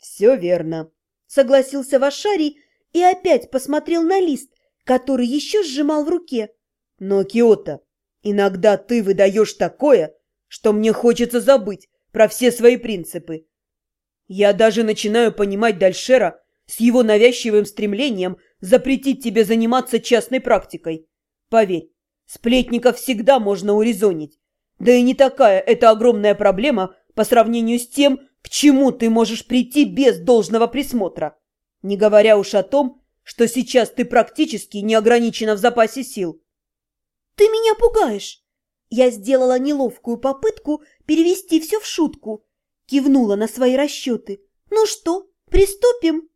«Все верно», — согласился Вашарий и опять посмотрел на лист, который еще сжимал в руке. «Но, Киота, иногда ты выдаешь такое, что мне хочется забыть про все свои принципы. Я даже начинаю понимать Дальшера с его навязчивым стремлением запретить тебе заниматься частной практикой. Поверь, сплетников всегда можно урезонить. Да и не такая это огромная проблема по сравнению с тем, к чему ты можешь прийти без должного присмотра. Не говоря уж о том, что сейчас ты практически не ограничена в запасе сил. «Ты меня пугаешь!» Я сделала неловкую попытку перевести все в шутку. Кивнула на свои расчеты. «Ну что, приступим?»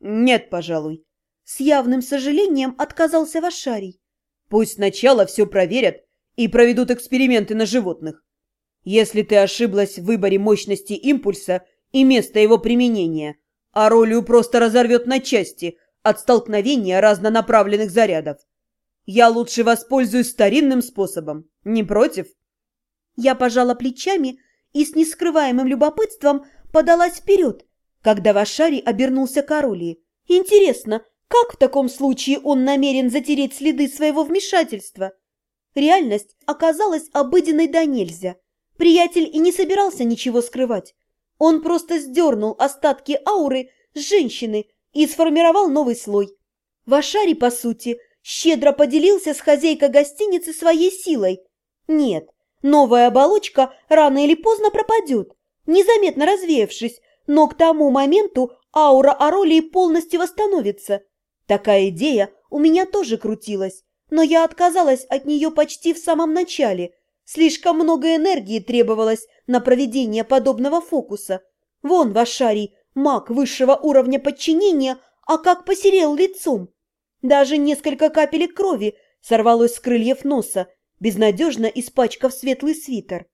«Нет, пожалуй». С явным сожалением отказался Вашарий. «Пусть сначала все проверят и проведут эксперименты на животных. Если ты ошиблась в выборе мощности импульса и места его применения, Аролию просто разорвет на части от столкновения разнонаправленных зарядов. Я лучше воспользуюсь старинным способом. Не против?» Я пожала плечами и с нескрываемым любопытством подалась вперед, когда Вашарий обернулся к Аролии. «Интересно, как в таком случае он намерен затереть следы своего вмешательства?» Реальность оказалась обыденной до нельзя. Приятель и не собирался ничего скрывать. Он просто сдернул остатки ауры с женщины и сформировал новый слой. Вашари, по сути, щедро поделился с хозяйкой гостиницы своей силой. Нет, новая оболочка рано или поздно пропадет, незаметно развеявшись, но к тому моменту аура Аролии полностью восстановится. Такая идея у меня тоже крутилась, но я отказалась от нее почти в самом начале. Слишком много энергии требовалось на проведение подобного фокуса. Вон Вашарий, маг высшего уровня подчинения, а как посерел лицом. Даже несколько капелек крови сорвалось с крыльев носа, безнадежно испачкав светлый свитер.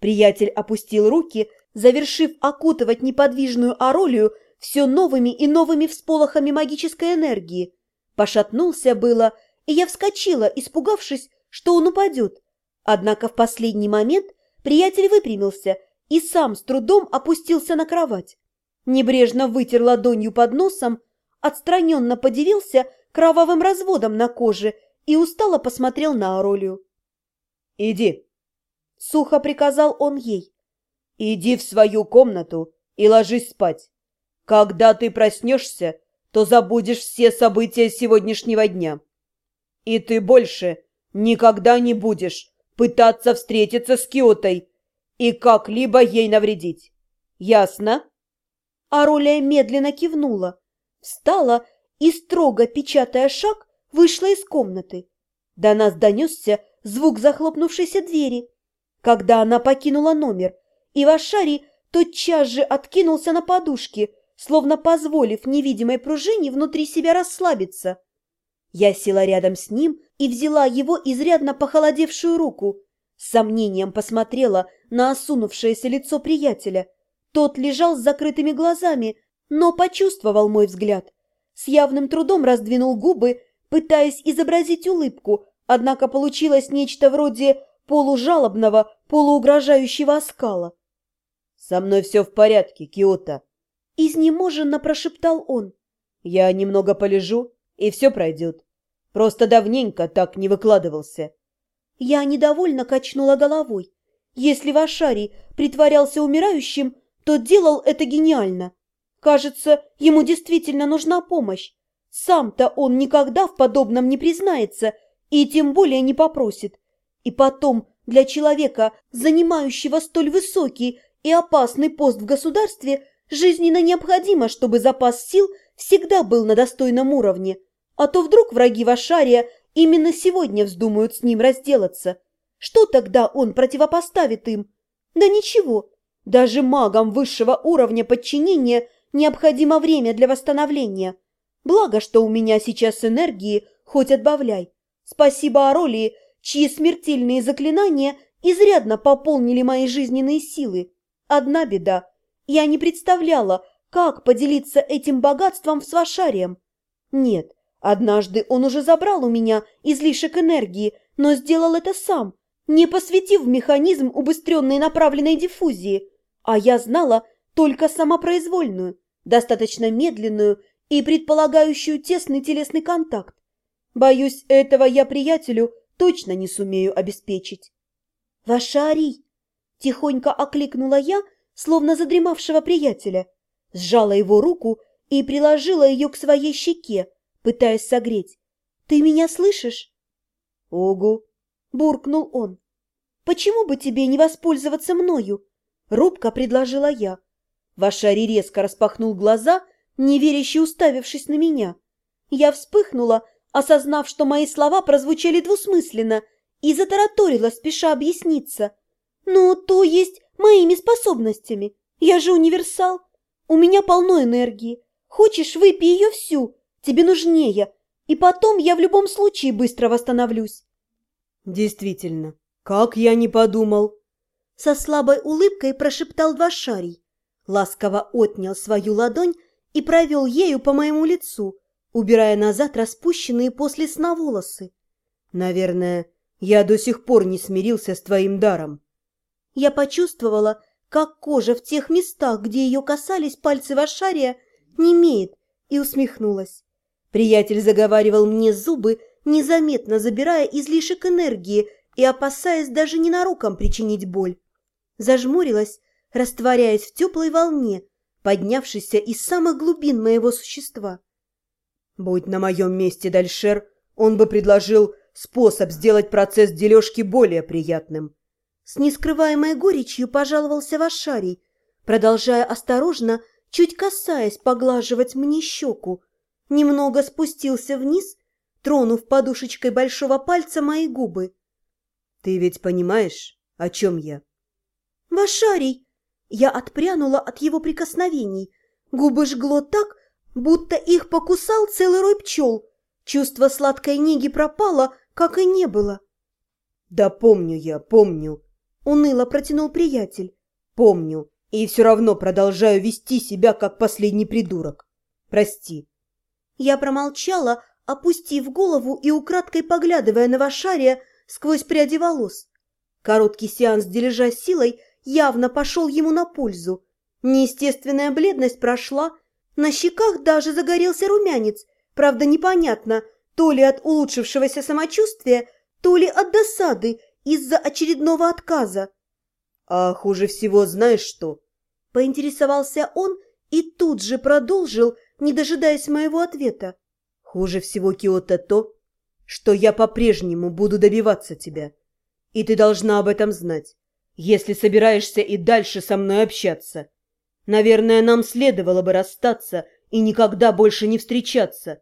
Приятель опустил руки, завершив окутывать неподвижную оролию все новыми и новыми всполохами магической энергии. Пошатнулся было, и я вскочила, испугавшись, что он упадет. Однако в последний момент приятель выпрямился и сам с трудом опустился на кровать. Небрежно вытер ладонью под носом, отстраненно подивился кровавым разводом на коже и устало посмотрел на Аролию. «Иди!» — сухо приказал он ей. «Иди в свою комнату и ложись спать. Когда ты проснешься, то забудешь все события сегодняшнего дня. И ты больше никогда не будешь пытаться встретиться с Киотой и как-либо ей навредить. Ясно?» Аролия медленно кивнула, встала и, строго печатая шаг, вышла из комнаты. До нас донесся звук захлопнувшейся двери. Когда она покинула номер, Ивашари тотчас же откинулся на подушке, словно позволив невидимой пружине внутри себя расслабиться. Я села рядом с ним и взяла его изрядно похолодевшую руку. С сомнением посмотрела на осунувшееся лицо приятеля. Тот лежал с закрытыми глазами, но почувствовал мой взгляд. С явным трудом раздвинул губы, пытаясь изобразить улыбку, однако получилось нечто вроде полужалобного, полуугрожающего оскала. «Со мной все в порядке, Киота», — изнеможенно прошептал он. «Я немного полежу, и все пройдет. Просто давненько так не выкладывался». Я недовольно качнула головой. Если Вашарий притворялся умирающим, то делал это гениально. Кажется, ему действительно нужна помощь. Сам-то он никогда в подобном не признается и тем более не попросит. И потом, для человека, занимающего столь высокий и опасный пост в государстве, жизненно необходимо, чтобы запас сил всегда был на достойном уровне. А то вдруг враги Вашария именно сегодня вздумают с ним разделаться. Что тогда он противопоставит им? Да ничего. Даже магам высшего уровня подчинения – необходимо время для восстановления. Благо, что у меня сейчас энергии хоть отбавляй. Спасибо Аролии, чьи смертельные заклинания изрядно пополнили мои жизненные силы. Одна беда. Я не представляла, как поделиться этим богатством с Вашарием. Нет, однажды он уже забрал у меня излишек энергии, но сделал это сам, не посвятив механизм убыстренной направленной диффузии. А я знала, только самопроизвольную, достаточно медленную и предполагающую тесный телесный контакт. Боюсь, этого я приятелю точно не сумею обеспечить. «Вашарий!» – тихонько окликнула я, словно задремавшего приятеля, сжала его руку и приложила ее к своей щеке, пытаясь согреть. «Ты меня слышишь?» «Огу!» – буркнул он. «Почему бы тебе не воспользоваться мною?» – робко предложила я. Вашари резко распахнул глаза, неверяще уставившись на меня. Я вспыхнула, осознав, что мои слова прозвучали двусмысленно, и затараторила, спеша объясниться. «Ну, то есть моими способностями. Я же универсал. У меня полно энергии. Хочешь, выпей ее всю. Тебе нужнее. И потом я в любом случае быстро восстановлюсь». «Действительно, как я не подумал!» Со слабой улыбкой прошептал Двашарий. Ласково отнял свою ладонь и провел ею по моему лицу, убирая назад распущенные после сна волосы. «Наверное, я до сих пор не смирился с твоим даром». Я почувствовала, как кожа в тех местах, где ее касались пальцы Вашария, немеет, и усмехнулась. Приятель заговаривал мне зубы, незаметно забирая излишек энергии и опасаясь даже ненароком причинить боль. Зажмурилась, растворяясь в теплой волне, поднявшейся из самых глубин моего существа. Будь на моем месте Дальшер, он бы предложил способ сделать процесс дележки более приятным. С нескрываемой горечью пожаловался Вашарий, продолжая осторожно, чуть касаясь, поглаживать мне щеку. Немного спустился вниз, тронув подушечкой большого пальца мои губы. «Ты ведь понимаешь, о чем я?» «Вашарий!» Я отпрянула от его прикосновений. Губы жгло так, будто их покусал целый рой пчел. Чувство сладкой неги пропало, как и не было. «Да помню я, помню», — уныло протянул приятель. «Помню, и все равно продолжаю вести себя, как последний придурок. Прости». Я промолчала, опустив голову и украдкой поглядывая на Вашария сквозь пряди волос. Короткий сеанс дележа силой явно пошел ему на пользу. Неестественная бледность прошла, на щеках даже загорелся румянец, правда непонятно, то ли от улучшившегося самочувствия, то ли от досады из-за очередного отказа. «А хуже всего знаешь что?» Поинтересовался он и тут же продолжил, не дожидаясь моего ответа. «Хуже всего, Киота, то, что я по-прежнему буду добиваться тебя, и ты должна об этом знать, если собираешься и дальше со мной общаться». Наверное, нам следовало бы расстаться и никогда больше не встречаться.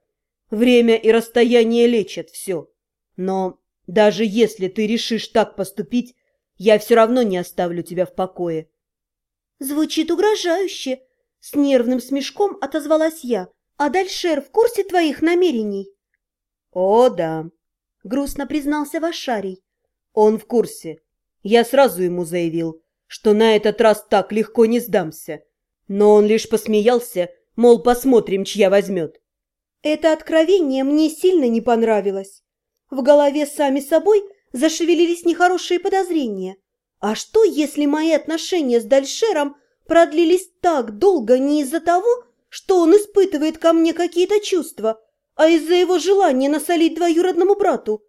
Время и расстояние лечат все. Но даже если ты решишь так поступить, я все равно не оставлю тебя в покое. Звучит угрожающе. С нервным смешком отозвалась я. А Дальшер в курсе твоих намерений? О, да, грустно признался Вашарий. Он в курсе. Я сразу ему заявил, что на этот раз так легко не сдамся. Но он лишь посмеялся, мол, посмотрим, чья возьмет. Это откровение мне сильно не понравилось. В голове сами собой зашевелились нехорошие подозрения. А что, если мои отношения с Дальшером продлились так долго не из-за того, что он испытывает ко мне какие-то чувства, а из-за его желания насолить двоюродному брату?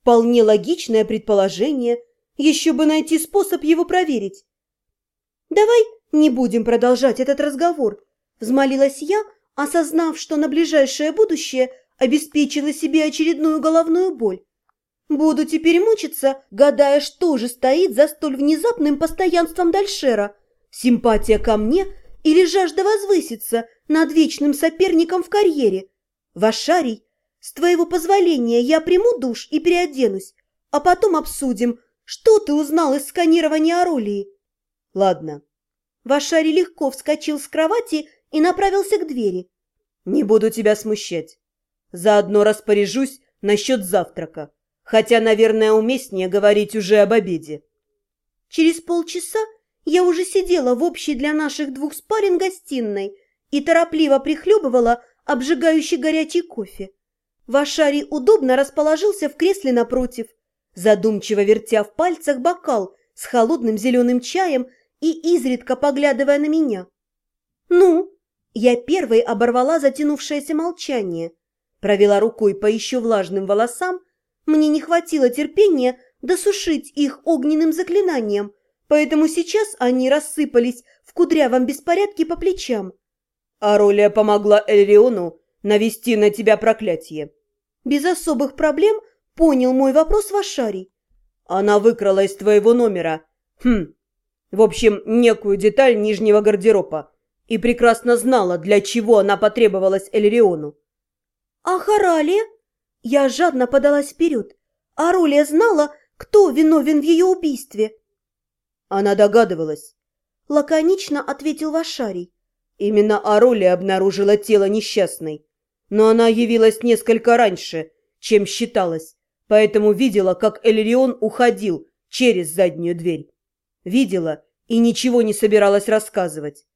Вполне логичное предположение, еще бы найти способ его проверить. «Давай «Не будем продолжать этот разговор», – взмолилась я, осознав, что на ближайшее будущее обеспечила себе очередную головную боль. Буду теперь мучиться, гадая, что же стоит за столь внезапным постоянством Дальшера. Симпатия ко мне или жажда возвыситься над вечным соперником в карьере? Вашарий, с твоего позволения я приму душ и переоденусь, а потом обсудим, что ты узнал из сканирования Аролии. Ладно, Вашари легко вскочил с кровати и направился к двери. «Не буду тебя смущать. Заодно распоряжусь насчет завтрака, хотя, наверное, уместнее говорить уже об обеде». Через полчаса я уже сидела в общей для наших двух спарен гостиной и торопливо прихлебывала обжигающий горячий кофе. Вашарий удобно расположился в кресле напротив, задумчиво вертя в пальцах бокал с холодным зеленым чаем и изредка поглядывая на меня. «Ну?» Я первой оборвала затянувшееся молчание, провела рукой по еще влажным волосам. Мне не хватило терпения досушить их огненным заклинанием, поэтому сейчас они рассыпались в кудрявом беспорядке по плечам. Аролия помогла Эльриону навести на тебя проклятие. Без особых проблем понял мой вопрос Вашарий. Она выкрала из твоего номера, хм, в общем, некую деталь нижнего гардероба и прекрасно знала, для чего она потребовалась Эльриону. «А Харалия?» Я жадно подалась вперед. А Ролия знала, кто виновен в ее убийстве. Она догадывалась. Лаконично ответил Вашарий. Именно Аролия обнаружила тело несчастной. Но она явилась несколько раньше, чем считалось, поэтому видела, как Эльрион уходил через заднюю дверь. Видела и ничего не собиралась рассказывать.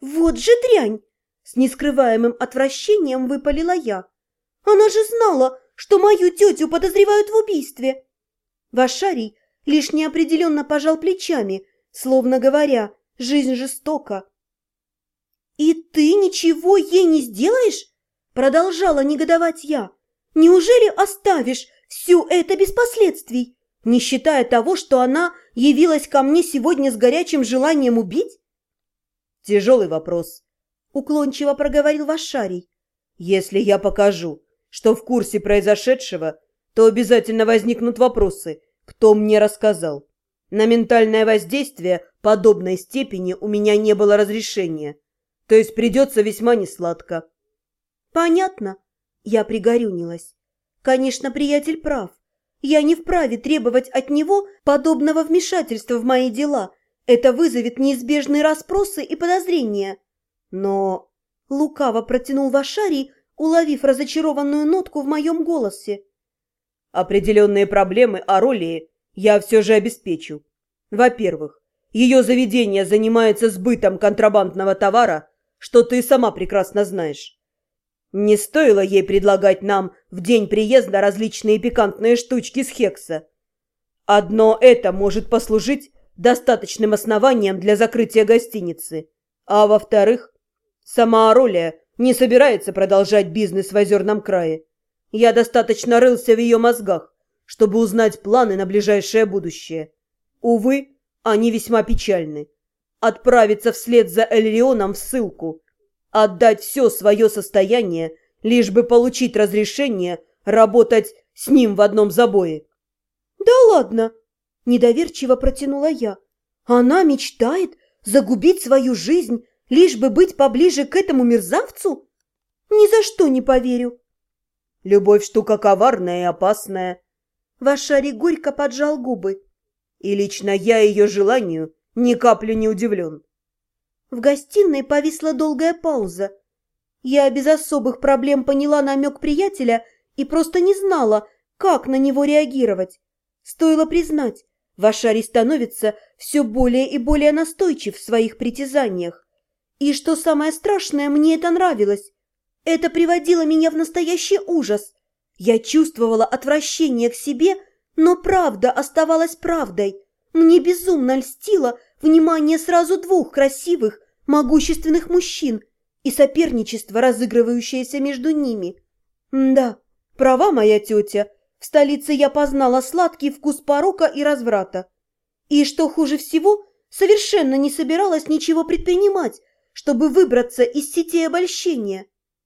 «Вот же дрянь!» — с нескрываемым отвращением выпалила я. «Она же знала, что мою тетю подозревают в убийстве!» Вашарий лишь неопределенно пожал плечами, словно говоря, жизнь жестока. «И ты ничего ей не сделаешь?» Продолжала негодовать я. «Неужели оставишь все это без последствий, не считая того, что она явилась ко мне сегодня с горячим желанием убить?» «Тяжелый вопрос», — уклончиво проговорил Вашарий. «Если я покажу, что в курсе произошедшего, то обязательно возникнут вопросы, кто мне рассказал. На ментальное воздействие подобной степени у меня не было разрешения, то есть придется весьма несладко». «Понятно», — я пригорюнилась. «Конечно, приятель прав. Я не вправе требовать от него подобного вмешательства в мои дела, это вызовет неизбежные расспросы и подозрения. Но лукаво протянул Вашарий, уловив разочарованную нотку в моем голосе. Определенные проблемы Аролии я все же обеспечу. Во-первых, ее заведение занимается сбытом контрабандного товара, что ты сама прекрасно знаешь. Не стоило ей предлагать нам в день приезда различные пикантные штучки с Хекса. Одно это может послужить достаточным основанием для закрытия гостиницы. А во-вторых, сама Аролия не собирается продолжать бизнес в Озерном крае. Я достаточно рылся в ее мозгах, чтобы узнать планы на ближайшее будущее. Увы, они весьма печальны. Отправиться вслед за Эльрионом в ссылку, отдать все свое состояние, лишь бы получить разрешение работать с ним в одном забое. «Да ладно!» Недоверчиво протянула я. Она мечтает загубить свою жизнь, лишь бы быть поближе к этому мерзавцу? Ни за что не поверю. Любовь штука коварная и опасная. Вашари горько поджал губы. И лично я ее желанию ни капли не удивлен. В гостиной повисла долгая пауза. Я без особых проблем поняла намек приятеля и просто не знала, как на него реагировать. Стоило признать, Вашарий становится все более и более настойчив в своих притязаниях. И что самое страшное, мне это нравилось. Это приводило меня в настоящий ужас. Я чувствовала отвращение к себе, но правда оставалась правдой. Мне безумно льстило внимание сразу двух красивых, могущественных мужчин и соперничество, разыгрывающееся между ними. да, права моя тетя, в столице я познала сладкий вкус порока и разврата. И, что хуже всего, совершенно не собиралась ничего предпринимать, чтобы выбраться из сети обольщения.